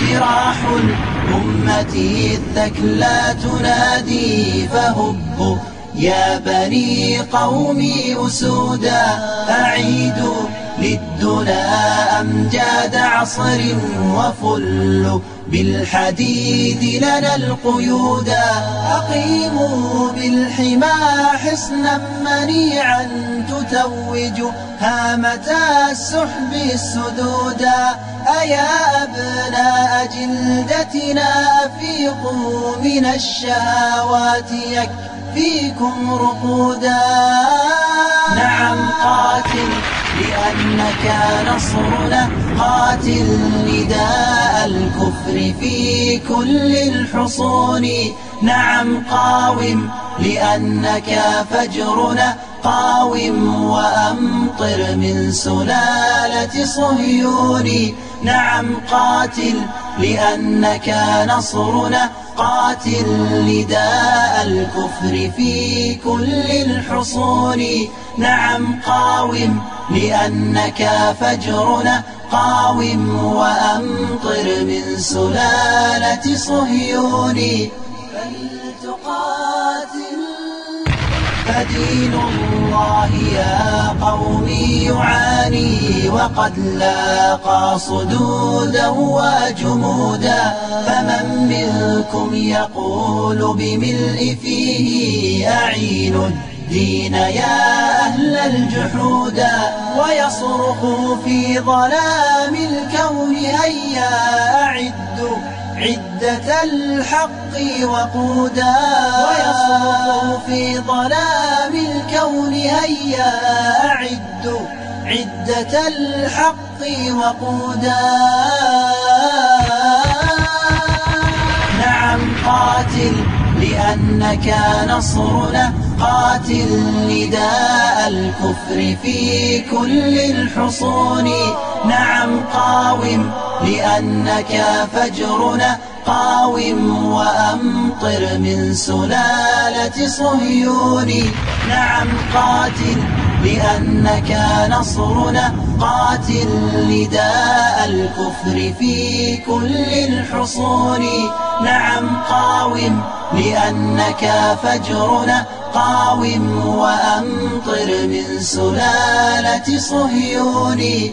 جراح الأمة الثكلى تنادي فهبوا يا بني قومي أسودا عصر وفل. بالحديد لنا القيودا أقيموا بالحما حصنا منيعا تتوج. هامة السحب السدودا أيا أبناء جلدتنا أفيقوا من الشهوات. يكفيكم رقودا. لأنك نصرنا قاتل نداء الكفر في كل الحصون. نعم قاوم لأنك فجرنا قاوم وأمطر من سلالة صهيون. نعم قاتل لأنك نصرنا. قاتل نداء الكفر في كل الحصون. نعم قاوم لأنك فجرنا. قاوم وأمطر من سلالة صهيون. فلتقاتل فدين الله يا قومي يعاني وقد لاقى صدودا وجمودا فمن منكم يقول بملء فيه أعين الدين يا أهل الجحودا ويصرخ في ظلام الكون هيا أعدوا عدة الحق وقودا ويصرخ في ظلام الكون هيا أعدوا عدة الحق وقودا. نعم قاتل لأنك نصرنا. قاتل نداء الكفر في كل الحصون. قاوم لأنك فجرنا قاوم وأمطر من سلالة صهيون. نعم قاتل لأنك نصرنا قاتل نداء الكفر في كل الحصون. نعم قاوم لأنك فجرنا قاوم وأمطر من سلالة صهيون.